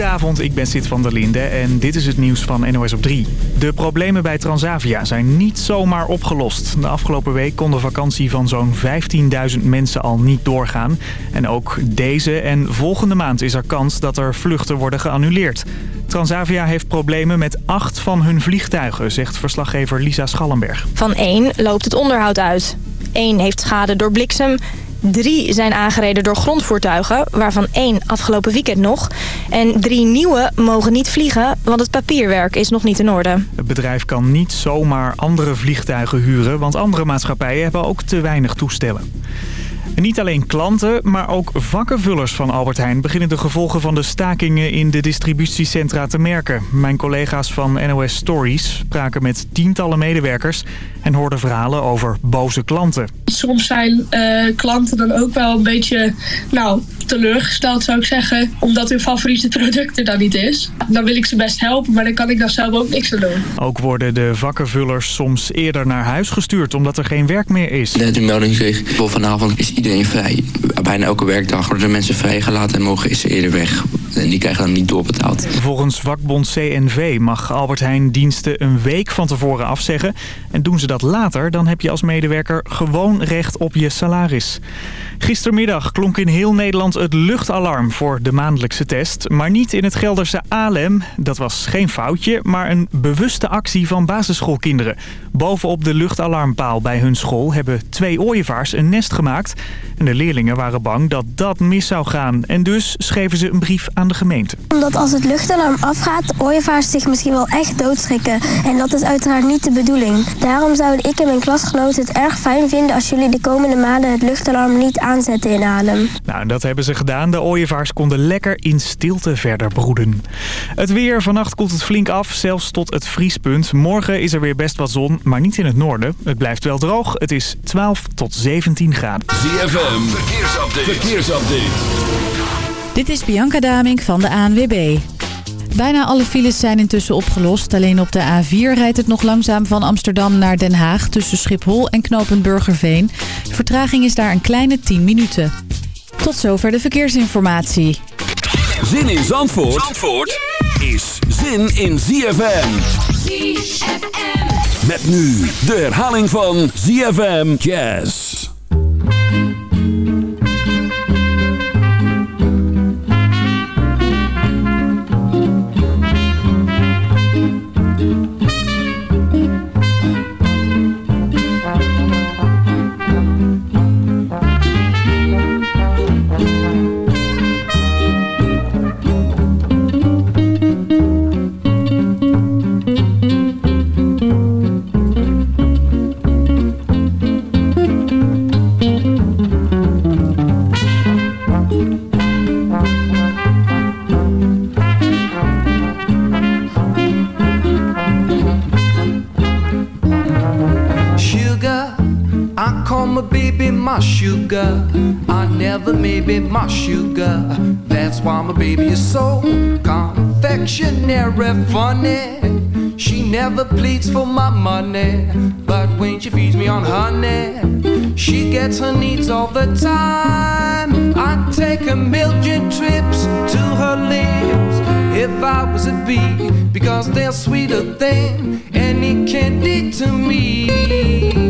Goedenavond, ik ben Sid van der Linde en dit is het nieuws van NOS op 3. De problemen bij Transavia zijn niet zomaar opgelost. De afgelopen week kon de vakantie van zo'n 15.000 mensen al niet doorgaan. En ook deze en volgende maand is er kans dat er vluchten worden geannuleerd. Transavia heeft problemen met acht van hun vliegtuigen, zegt verslaggever Lisa Schallenberg. Van één loopt het onderhoud uit. Eén heeft schade door bliksem. Drie zijn aangereden door grondvoertuigen, waarvan één afgelopen weekend nog. En drie nieuwe mogen niet vliegen, want het papierwerk is nog niet in orde. Het bedrijf kan niet zomaar andere vliegtuigen huren, want andere maatschappijen hebben ook te weinig toestellen. En niet alleen klanten, maar ook vakkenvullers van Albert Heijn... beginnen de gevolgen van de stakingen in de distributiecentra te merken. Mijn collega's van NOS Stories spraken met tientallen medewerkers... en hoorden verhalen over boze klanten. Soms zijn uh, klanten dan ook wel een beetje nou, teleurgesteld, zou ik zeggen. Omdat hun favoriete product er dan niet is. Dan wil ik ze best helpen, maar dan kan ik daar zelf ook niks aan doen. Ook worden de vakkenvullers soms eerder naar huis gestuurd... omdat er geen werk meer is. Net een melding kreeg, vanavond is iedereen vrij. Bijna elke werkdag worden mensen vrijgelaten en mogen ze eerder weg. En die krijgen dan niet doorbetaald. Volgens vakbond CNV mag Albert Heijn diensten een week van tevoren afzeggen. En doen ze dat later, dan heb je als medewerker gewoon recht op je salaris. Gistermiddag klonk in heel Nederland het luchtalarm voor de maandelijkse test. Maar niet in het Gelderse Alem. Dat was geen foutje, maar een bewuste actie van basisschoolkinderen. Bovenop de luchtalarmpaal bij hun school hebben twee ooievaars een nest gemaakt. En de leerlingen waren bang dat dat mis zou gaan. En dus schreven ze een brief aan de gemeente. Omdat als het luchtalarm afgaat, ooievaars zich misschien wel echt doodschrikken. En dat is uiteraard niet de bedoeling. Daarom zouden ik en mijn klasgenoten het erg fijn vinden als jullie de komende maanden het luchtalarm niet aanzetten in Adem. Nou, dat hebben ze gedaan. De ooievaars konden lekker in stilte verder broeden. Het weer. Vannacht koelt het flink af, zelfs tot het vriespunt. Morgen is er weer best wat zon, maar niet in het noorden. Het blijft wel droog. Het is 12 tot 17 graden. ZFM. Verkeersupdate. Verkeersupdate. Dit is Bianca Damink van de ANWB. Bijna alle files zijn intussen opgelost. Alleen op de A4 rijdt het nog langzaam van Amsterdam naar Den Haag... tussen Schiphol en knooppunt Burgerveen. De vertraging is daar een kleine 10 minuten. Tot zover de verkeersinformatie. Zin in Zandvoort, Zandvoort is zin in ZFM. ZFM. Met nu de herhaling van ZFM Jazz. My sugar. I never maybe my sugar. That's why my baby is so confectionary funny. She never pleads for my money, but when she feeds me on honey, she gets her needs all the time. I take a million trips to her lips if I was a bee, because they're sweeter than any candy to me.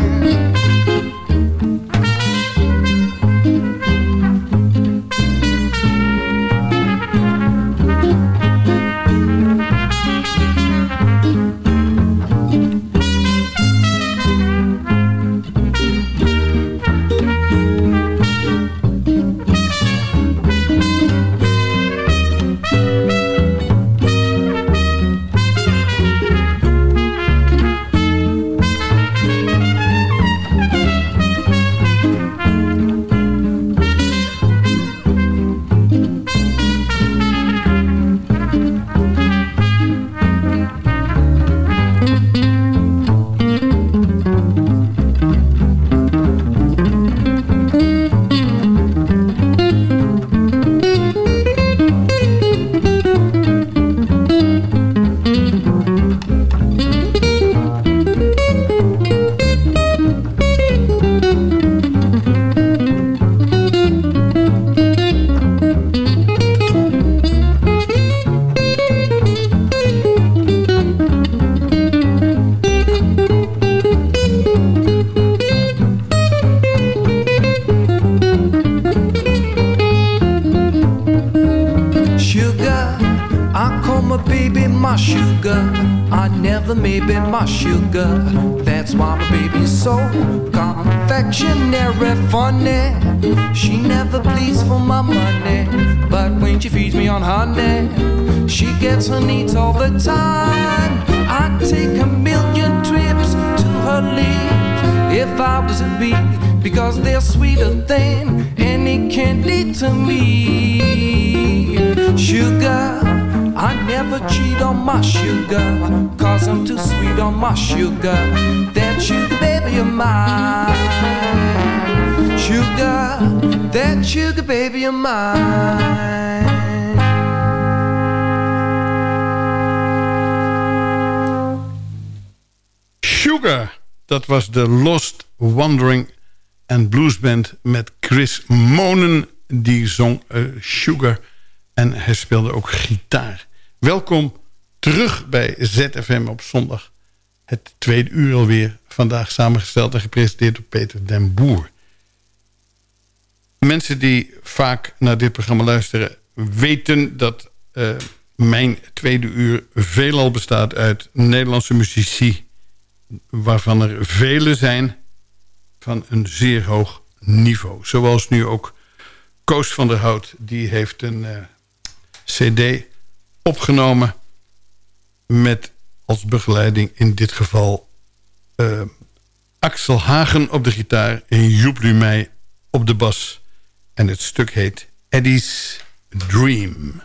She never pleads for my money, but when she feeds me on honey, she gets her needs all the time. I'd take a million trips to her lips if I was a bee, because they're sweeter than any candy to me. Sugar, I never cheat on my sugar, cause I'm too sweet on my sugar. That sugar baby of mine. Sugar, that sugar baby of mine. Sugar, dat was de Lost Wandering and Blues Band met Chris Monen. Die zong eh, Sugar en hij speelde ook gitaar. Welkom terug bij ZFM op zondag. Het tweede uur alweer. Vandaag samengesteld en gepresenteerd door Peter den Boer. Mensen die vaak naar dit programma luisteren... weten dat eh, mijn tweede uur veelal bestaat uit Nederlandse muzici... waarvan er vele zijn van een zeer hoog niveau. Zoals nu ook Koos van der Hout. Die heeft een uh, cd opgenomen met als begeleiding in dit geval... Uh, Axel Hagen op de gitaar en Joep Lumey op de bas. En het stuk heet Eddie's Dream.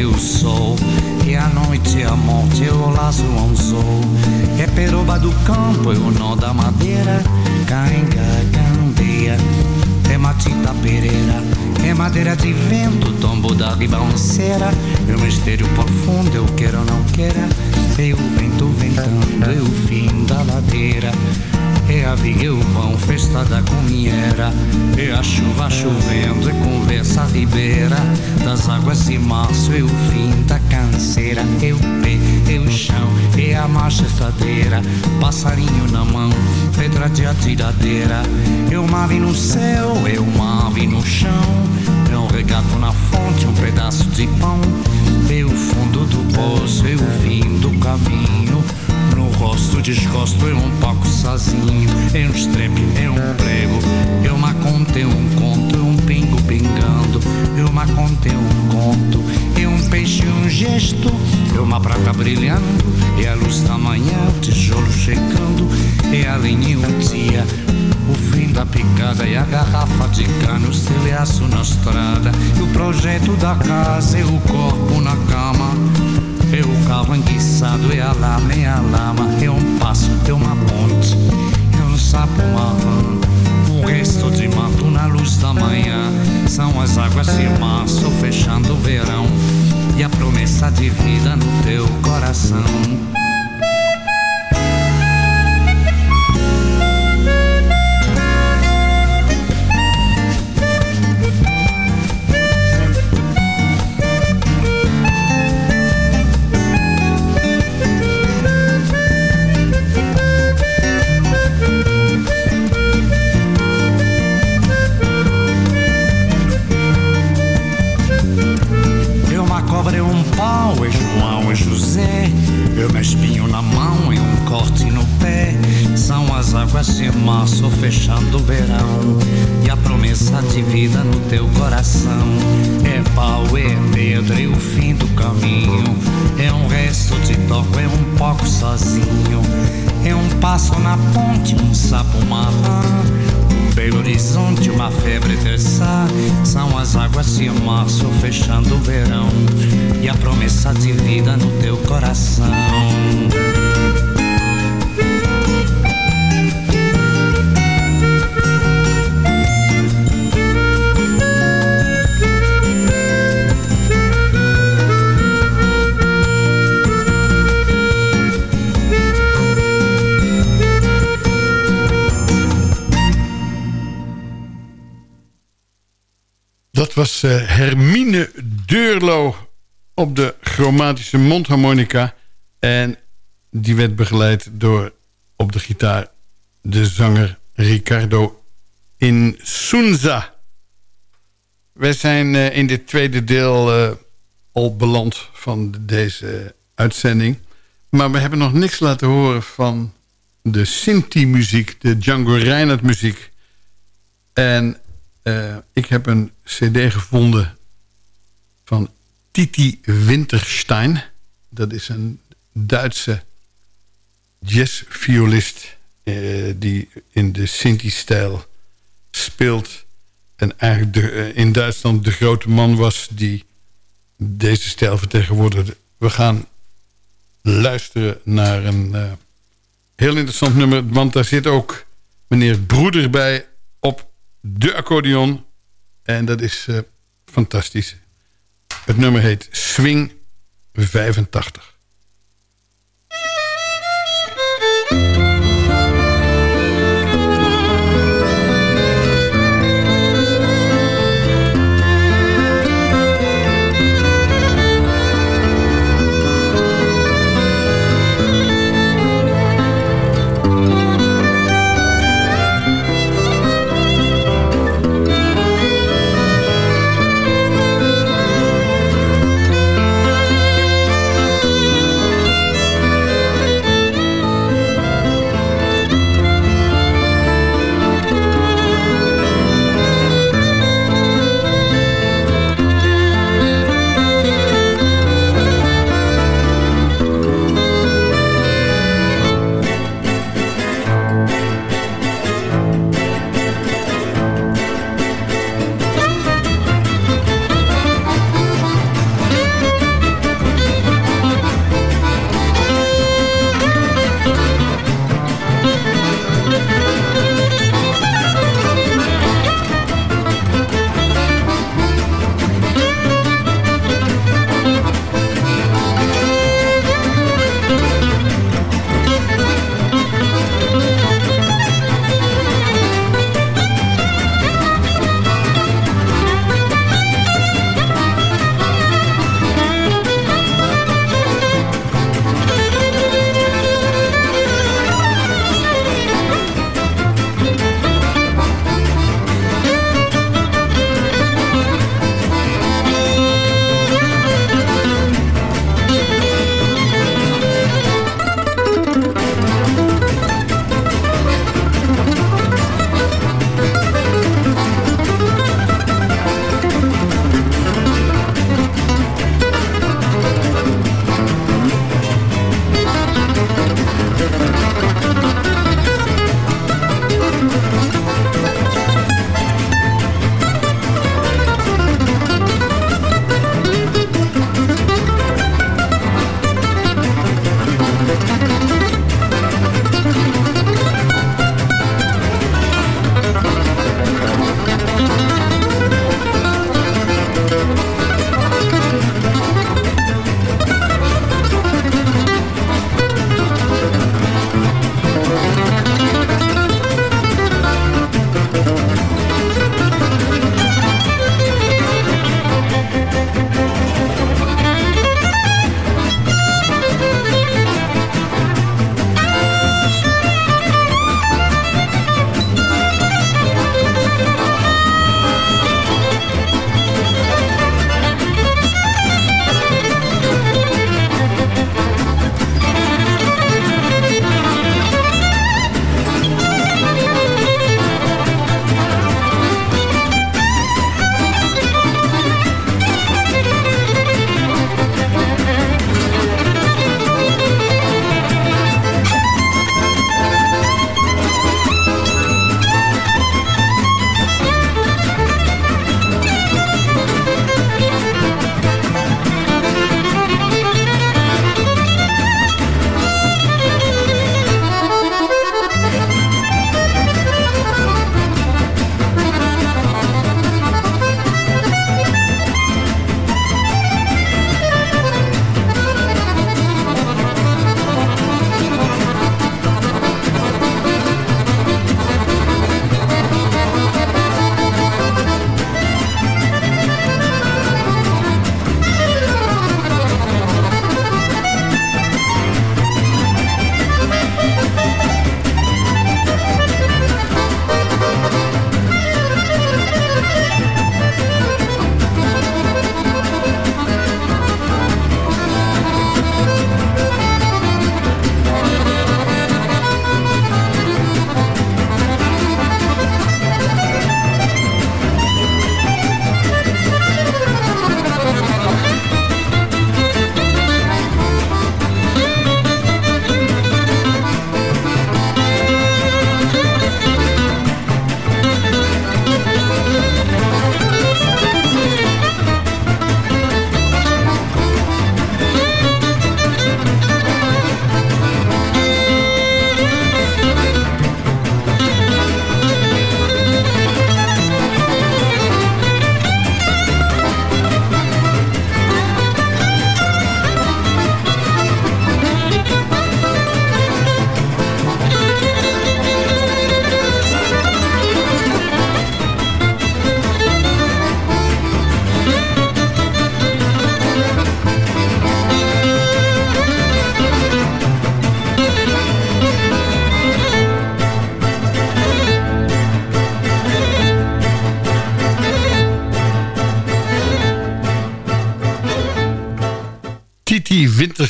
É o sol. E a noite e a morte é o laço anzol. É peroba do campo, é o nó da madeira. Cainga, candeia, é matita pereira. É madeira de vento, tombo da ribanceira. É um mistério profundo, eu quero ou não queira. É o vento ventando, é o fim da ladeira. É a viga, é o pão, festa da cominheira. É a chuva chovendo, é conversa ribeira. Das águas de março, é o fim da canseira. É o pé, é o chão, é a marcha estradeira. Passarinho na mão, pedra de atiradeira. O ave no céu, é uma no chão. É um regato na fonte, um pedaço de pão. É o fundo do poço, é o fim do caminho. No rosto desgosto é um pouco sozinho. É um estrepe, é um prego. É uma conta, é um conto, é um pingo pingando. É uma conta, é um conto. É um peixe, um gesto. É uma prata brilhando. É a luz da manhã, o tijolo chegando. É a linha e o dia. O fim da picada e a garrafa de cano, o na estrada. E o projeto da casa e o corpo na cama. O carro enguiçado, é a lama, é a lama. É um passo, é uma ponte, é um sapo marrom. Um resto de mato na luz da manhã. São as águas de março fechando o verão. E a promessa de vida no teu coração. Fechando o verão. E a promessa de vida no teu coração. Was eh, Hermine Deurlo op de chromatische mondharmonica. En die werd begeleid door op de gitaar de zanger Ricardo Insunza. We zijn eh, in dit tweede deel eh, al beland van deze uitzending. Maar we hebben nog niks laten horen van de Sinti-muziek, de Django Reinhardt muziek. En uh, ik heb een cd gevonden van Titi Winterstein. Dat is een Duitse jazzviolist... Uh, die in de Sinti-stijl speelt. En eigenlijk de, uh, in Duitsland de grote man was... die deze stijl vertegenwoordigde. We gaan luisteren naar een heel interessant nummer... want daar zit ook meneer Broeder bij op de accordeon. En dat is uh, fantastisch. Het nummer heet Swing 85.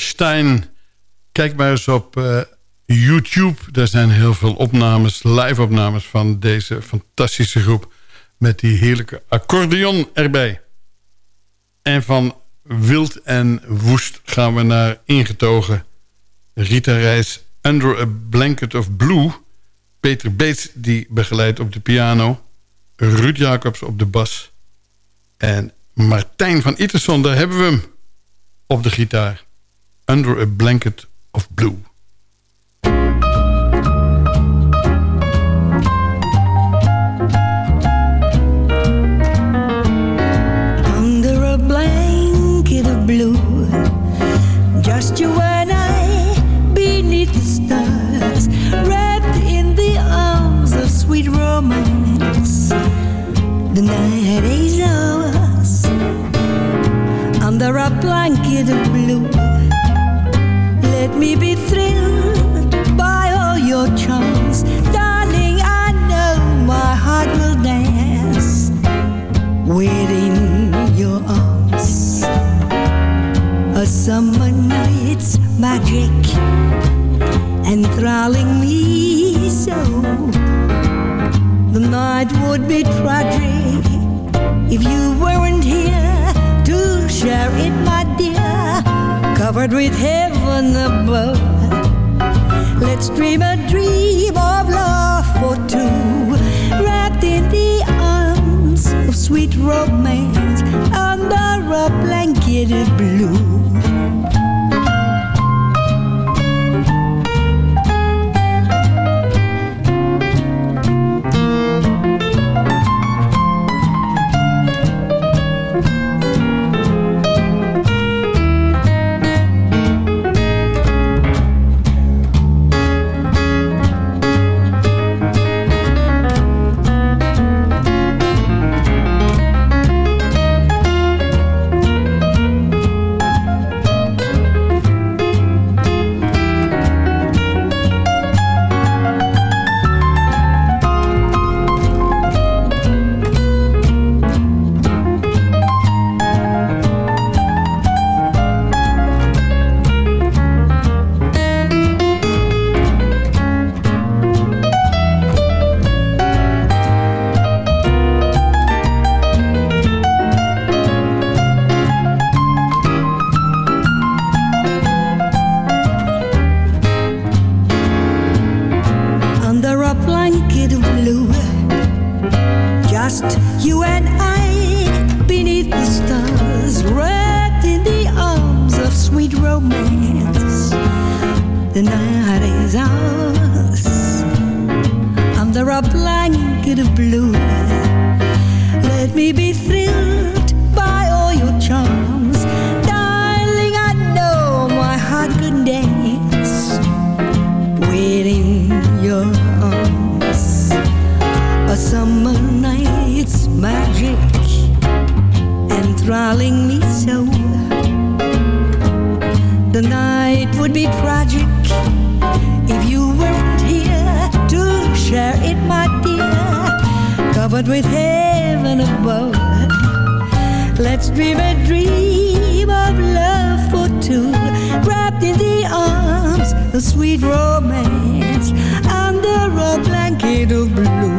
Winterstein. Kijk maar eens op uh, YouTube. Daar zijn heel veel opnames, live opnames van deze fantastische groep. Met die heerlijke accordeon erbij. En van wild en woest gaan we naar ingetogen. Rita Reis, Under a Blanket of Blue. Peter Beets die begeleidt op de piano. Ruud Jacobs op de bas. En Martijn van Itterson, daar hebben we hem op de gitaar. Under a Blanket of Blue. Under a blanket of blue Just you and I beneath the stars Wrapped in the arms of sweet romance. The night is ours Under a blanket of blue A summer night's magic Enthralling me so. The night would be tragic If you weren't here to share it, my dear. Covered with heaven above. Let's dream a dream of love for two. Wrapped in the arms of sweet romance Under a blanket of blue enthralling me so. The night would be tragic if you weren't here to share it, my dear. Covered with heaven above. Let's dream a dream of love for two, wrapped in the arms of sweet romance, under a blanket of blue,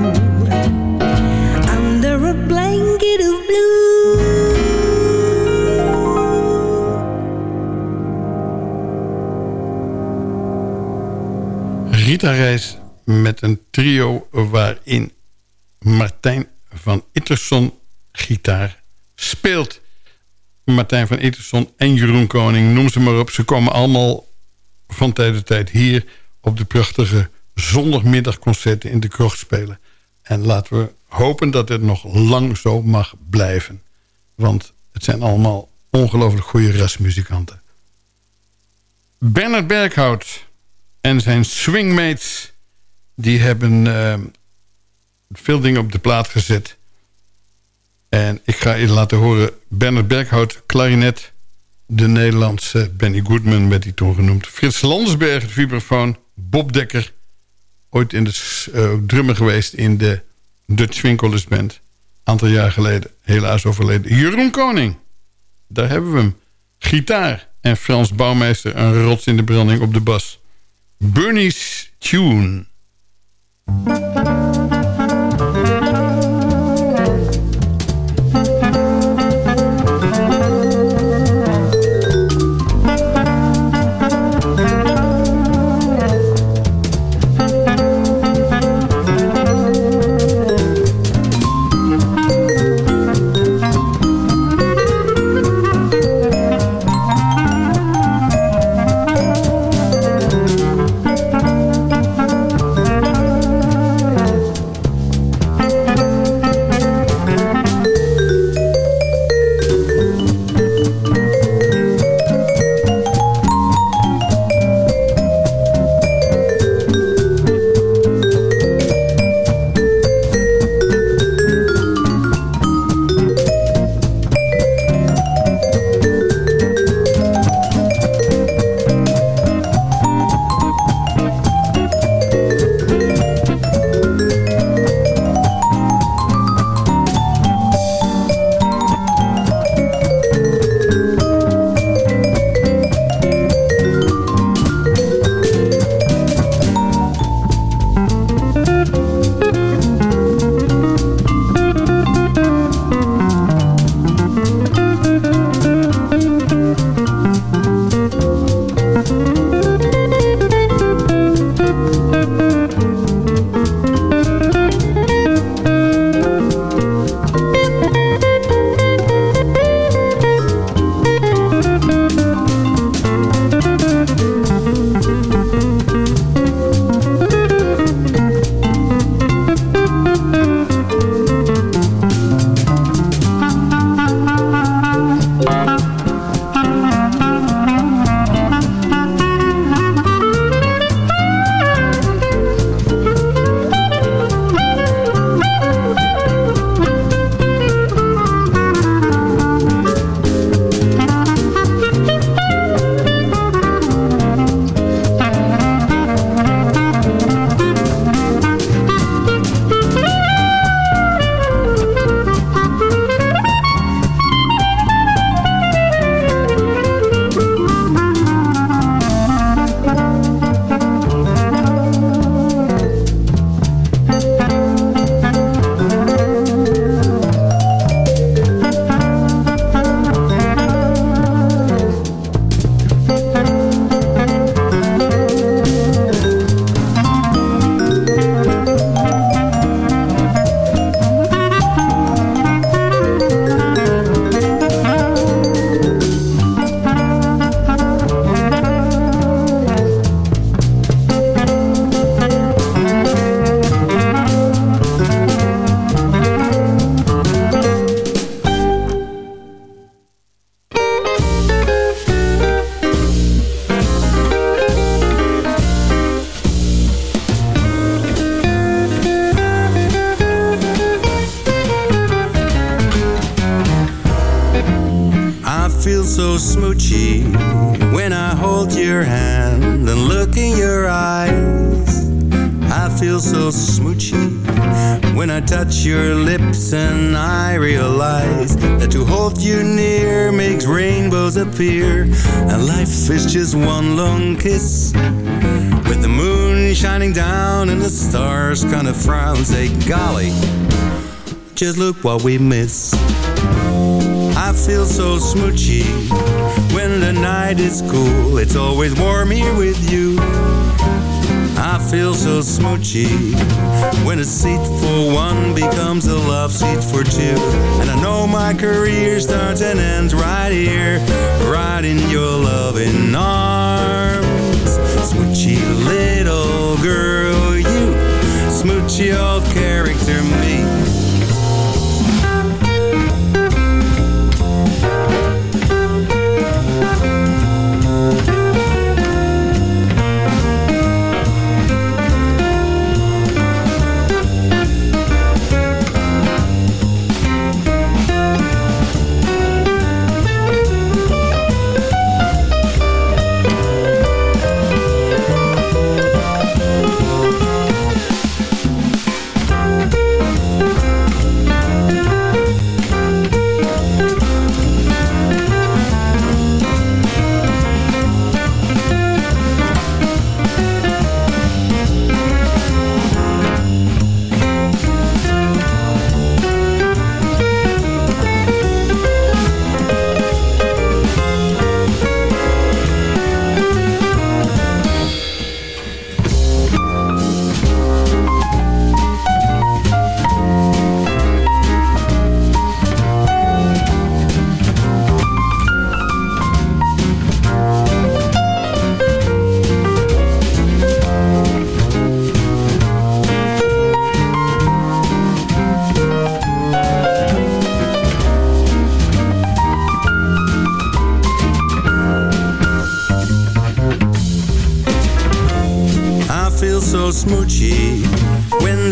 Rita Reis met een trio waarin Martijn van Itterson gitaar speelt. Martijn van Itterson en Jeroen Koning, noem ze maar op. Ze komen allemaal van tijd tot tijd hier op de prachtige zondagmiddagconcerten in de krocht spelen. En laten we hopen dat het nog lang zo mag blijven. Want het zijn allemaal ongelooflijk goede rasmuzikanten. Bernard Berghout en zijn swingmates... die hebben eh, veel dingen op de plaat gezet. En ik ga je laten horen... Bernard Berghout, klarinet... de Nederlandse Benny Goodman werd hij toen genoemd... Frits Landsberg, het vibrafoon... Bob Dekker, ooit in de uh, drummer geweest... in de Dutch Winkelers Band. Aantal jaar geleden, helaas overleden. Jeroen Koning, daar hebben we hem. Gitaar. En Frans Bouwmeester een rots in de branding op de bas. Bernie's Tune. Just one long kiss. With the moon shining down and the stars kind of frown, say golly, just look what we miss. I feel so smoochy when the night is cool. It's always warm here with you. I feel so smoochy when a seat for one becomes a love seat for two. And I know my career starts and ends right here, right in your loving arms. Smoochy little girl, you smoochy old character me.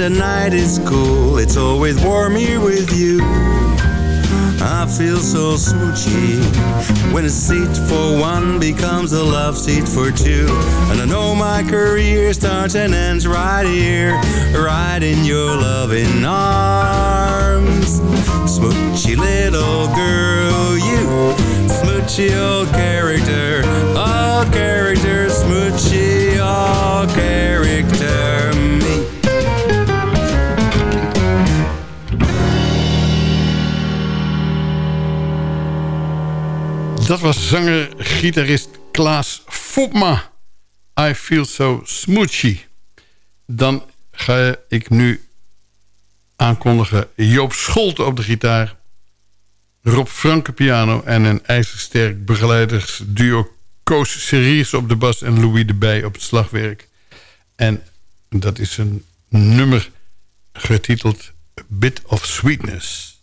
The night is cool, it's always warm here with you. I feel so smoochy when a seat for one becomes a love seat for two. And I know my career starts and ends right here, right in your loving arms. Smoochy little girl, you smoochy old character, all character, Dat was zanger, gitarist Klaas Fopma. I feel so smoochy. Dan ga ik nu aankondigen Joop Scholte op de gitaar. Rob Franke piano en een ijzersterk begeleidersduo Koos Series op de bas en Louis de Bij op het slagwerk. En dat is een nummer getiteld A Bit of Sweetness.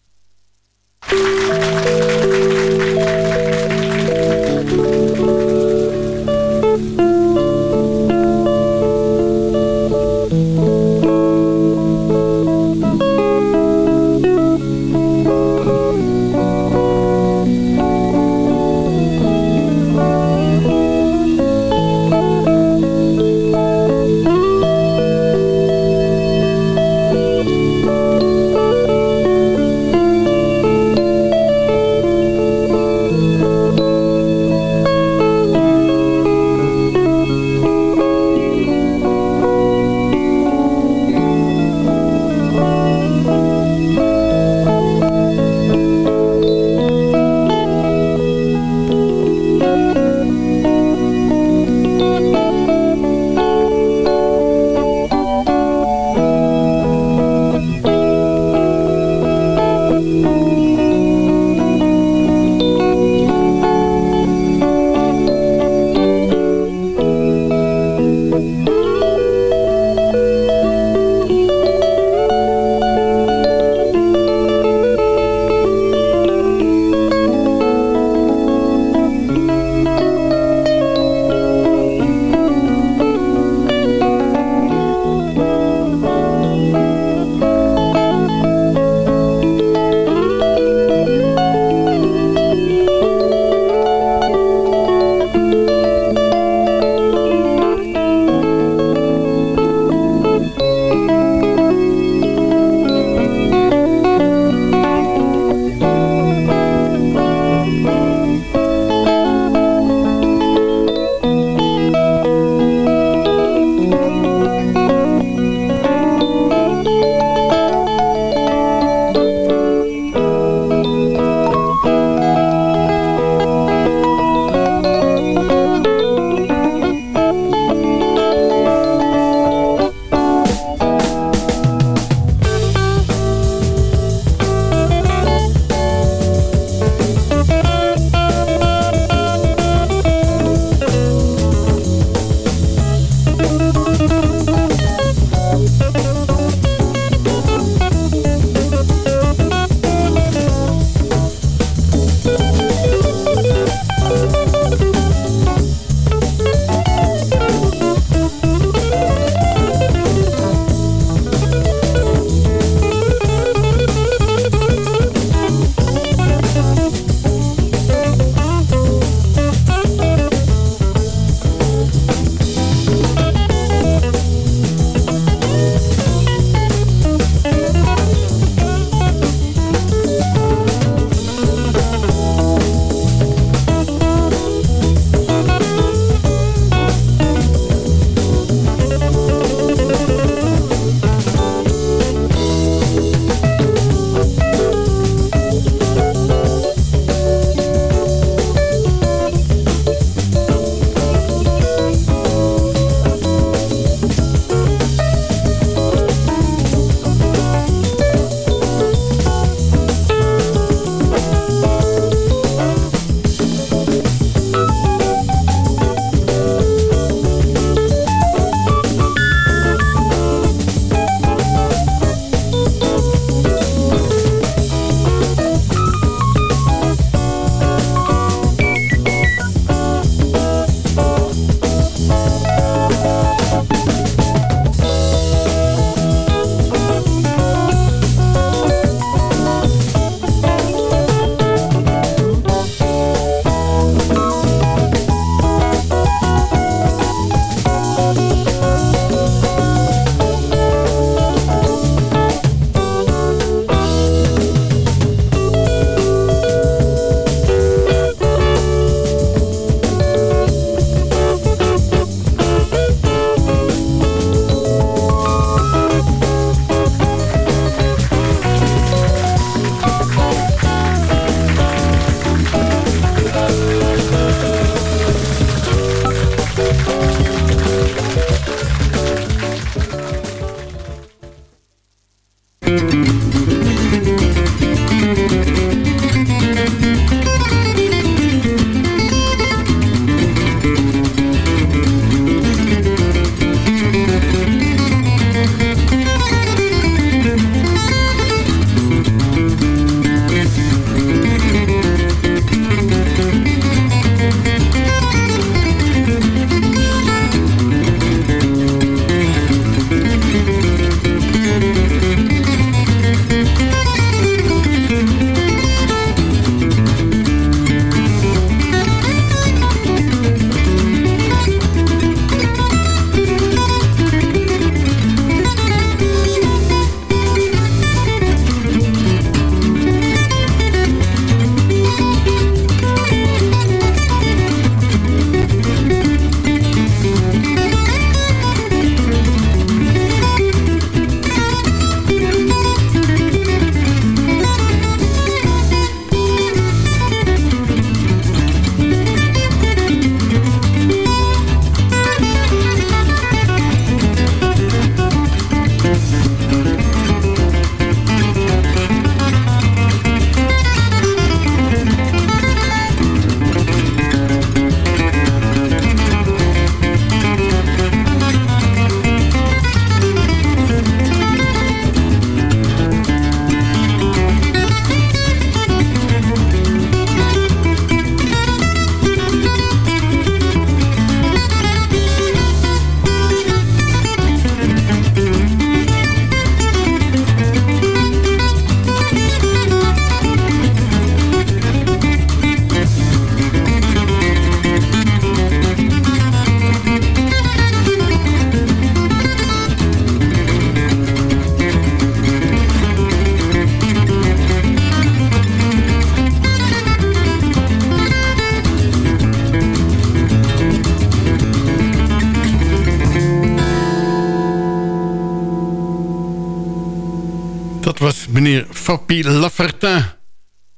Fapi Lafertin.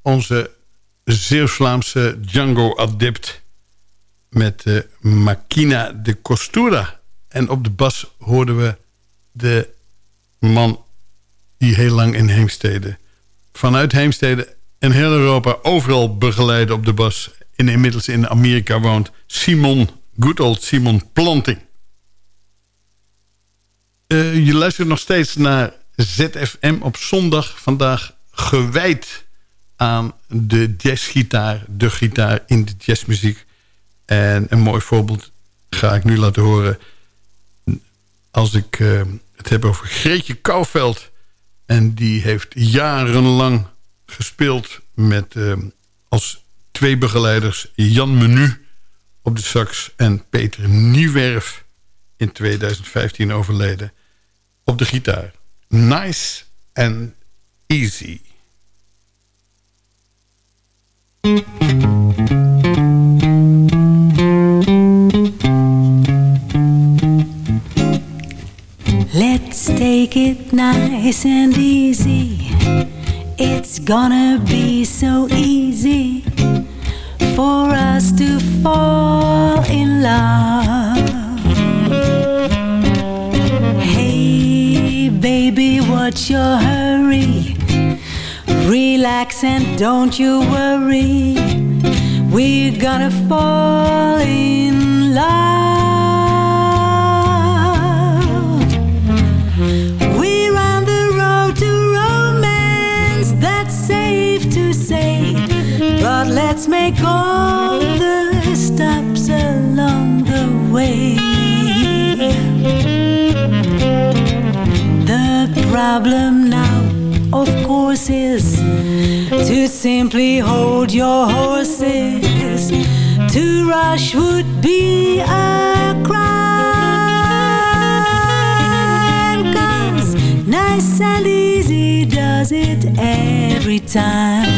Onze Zeeuws-Vlaamse Django-adept. Met de Machina de Costura. En op de bas hoorden we de man die heel lang in Heemstede... vanuit Heemstede en heel Europa overal begeleiden op de bas... en inmiddels in Amerika woont Simon, good old Simon Planting. Uh, je luistert nog steeds naar ZFM op zondag. Vandaag gewijd aan de jazzgitaar, de gitaar in de jazzmuziek. En een mooi voorbeeld ga ik nu laten horen... als ik uh, het heb over Greetje Kouwveld. En die heeft jarenlang gespeeld met uh, als twee begeleiders... Jan Menu op de sax en Peter Niewerf in 2015 overleden op de gitaar. Nice and easy. Let's take it nice and easy. It's gonna be so easy for us to fall in love. What's your hurry? Relax and don't you worry. We're gonna fall in love. We're on the road to romance, that's safe to say. But let's make all the stops along the way. Problem now, of course, is to simply hold your horses. To rush would be a crime. Cause nice and easy does it every time.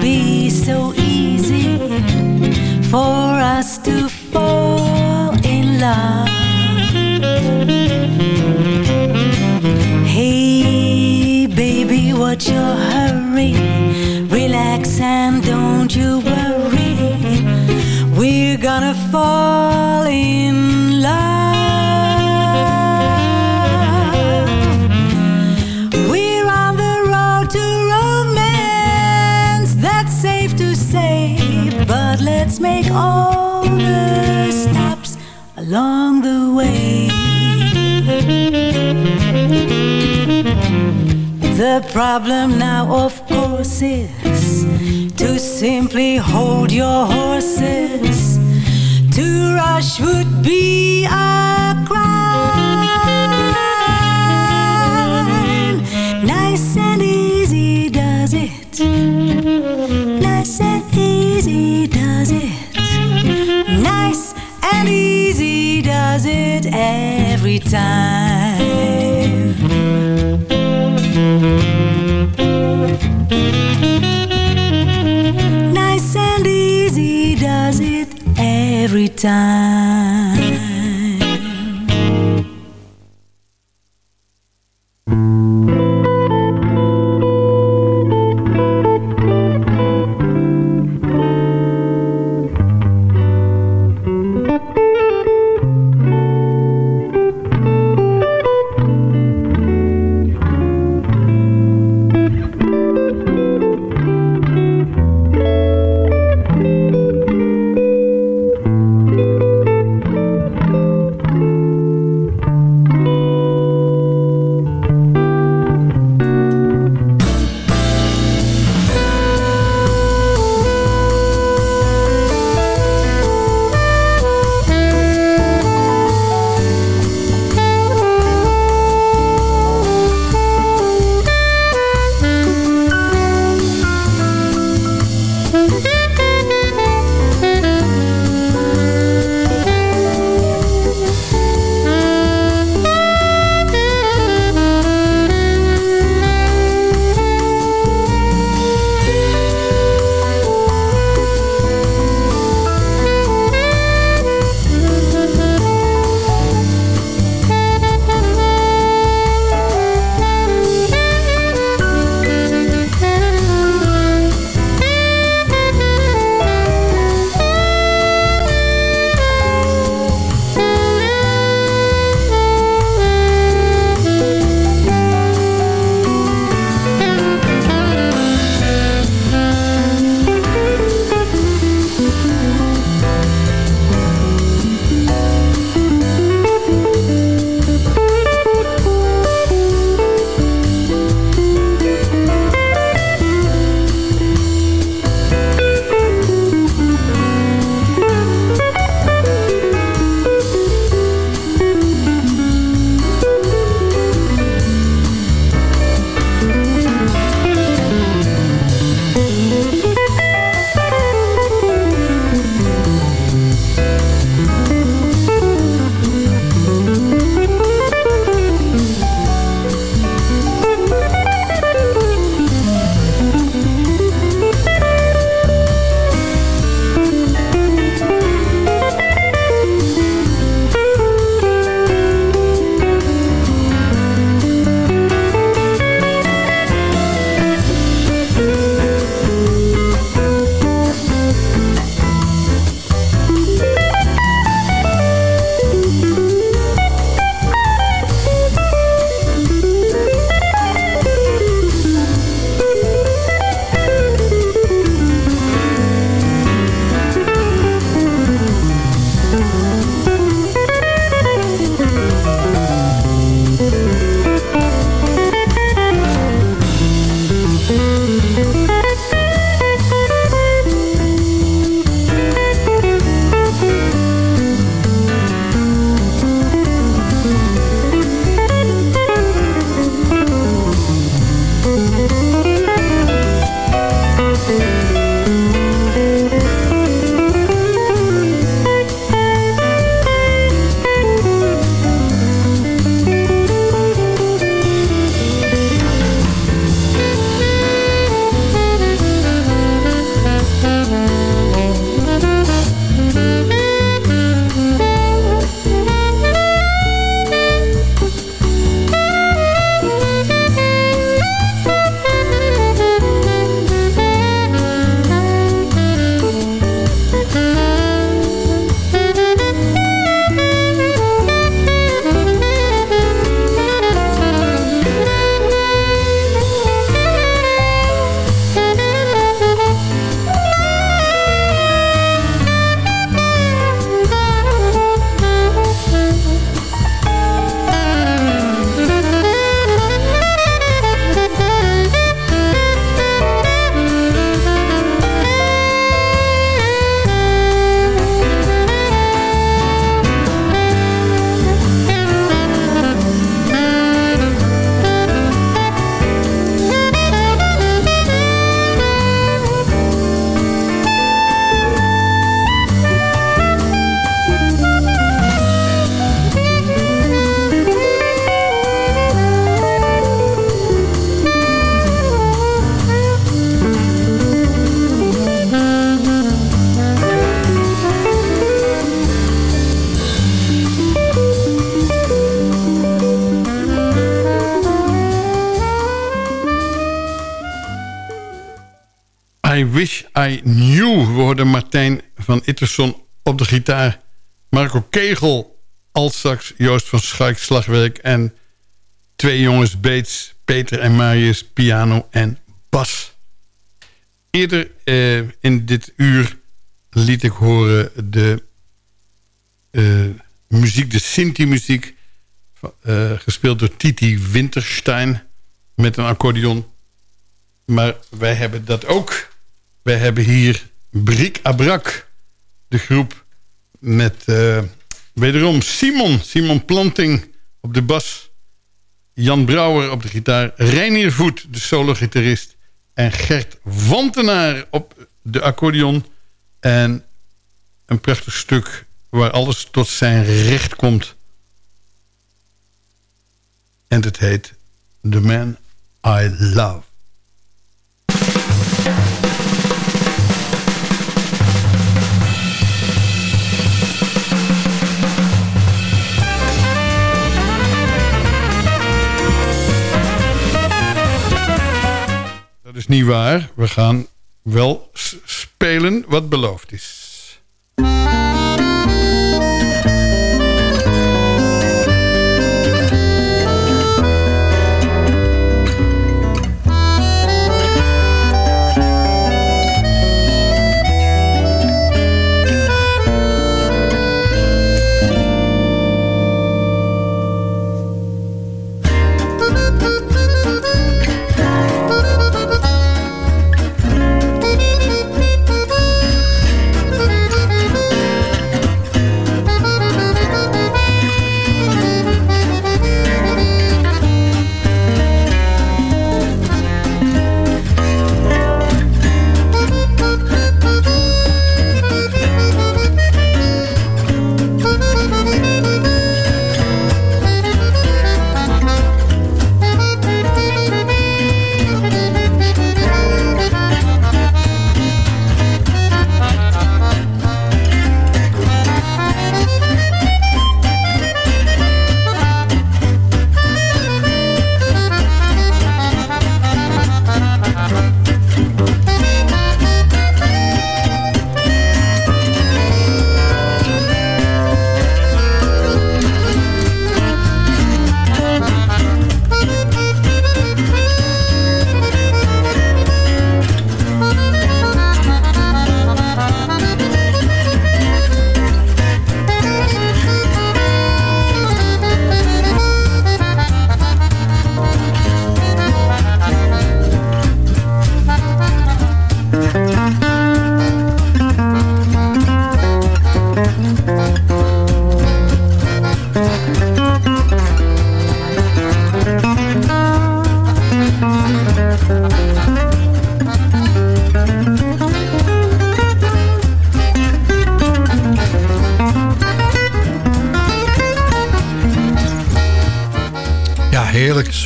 Be so easy for us to all the stops along the way. The problem now, of course, is to simply hold your horses. To rush would be every time. Nice and easy does it every time. Wish I Knew. We hoorden Martijn van Itterson op de gitaar. Marco Kegel, altsax, Joost van Schaik, slagwerk... en twee jongens Beets, Peter en Marius, piano en bas. Eerder eh, in dit uur liet ik horen de eh, muziek, de Sinti-muziek... Uh, gespeeld door Titi Winterstein met een accordeon. Maar wij hebben dat ook. Wij hebben hier Brik Abrak, de groep met uh, wederom Simon, Simon Planting op de bas... Jan Brouwer op de gitaar, Reinier Voet, de solo-gitarist... en Gert Wantenaar op de accordeon. En een prachtig stuk waar alles tot zijn recht komt... En het heet The Man I Love. Dat is niet waar. We gaan wel spelen wat beloofd is.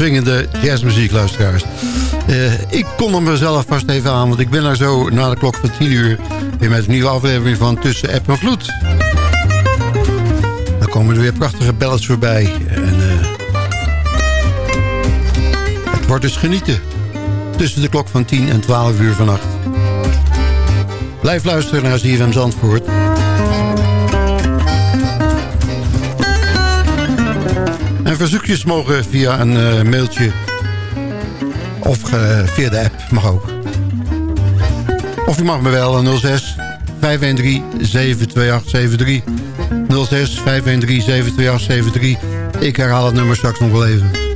Swingende luisteraars. Uh, ik er mezelf vast even aan, want ik ben er zo na de klok van 10 uur... weer met een nieuwe aflevering van Tussen App en Vloed. Dan komen er weer prachtige ballads voorbij. En, uh, het wordt dus genieten. Tussen de klok van 10 en 12 uur vannacht. Blijf luisteren naar ZFM Zandvoort. Verzoekjes mogen via een uh, mailtje of uh, via de app, mag ook. Of u mag me wel 06 513 72873. 06 513 72873. Ik herhaal het nummer straks nog wel even.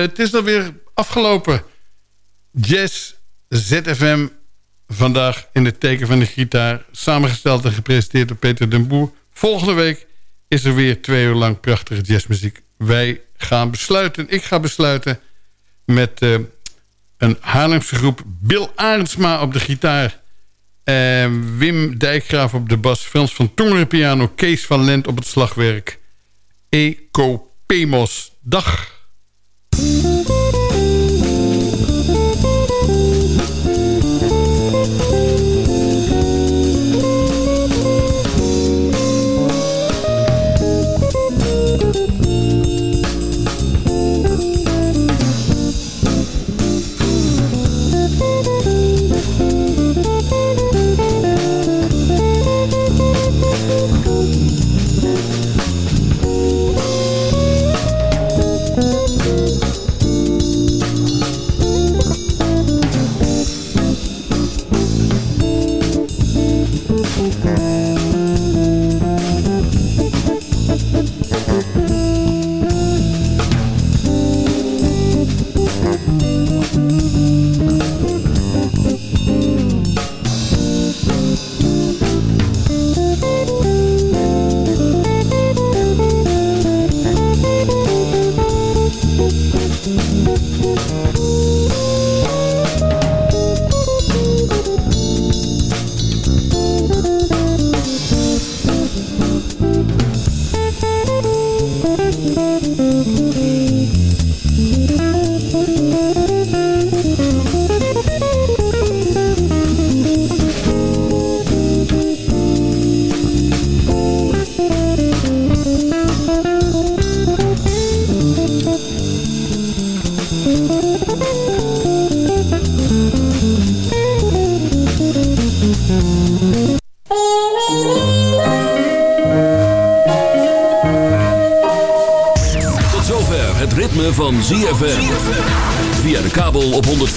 Het is alweer afgelopen. Jazz ZFM vandaag in het teken van de gitaar. Samengesteld en gepresenteerd door Peter den Boer. Volgende week is er weer twee uur lang prachtige jazzmuziek. Wij gaan besluiten, ik ga besluiten... met uh, een Haarlemse groep. Bill Arendsma op de gitaar. Uh, Wim Dijkgraaf op de bas. Frans van Tongeren piano. Kees van Lent op het slagwerk. Eco Pemos. Dag.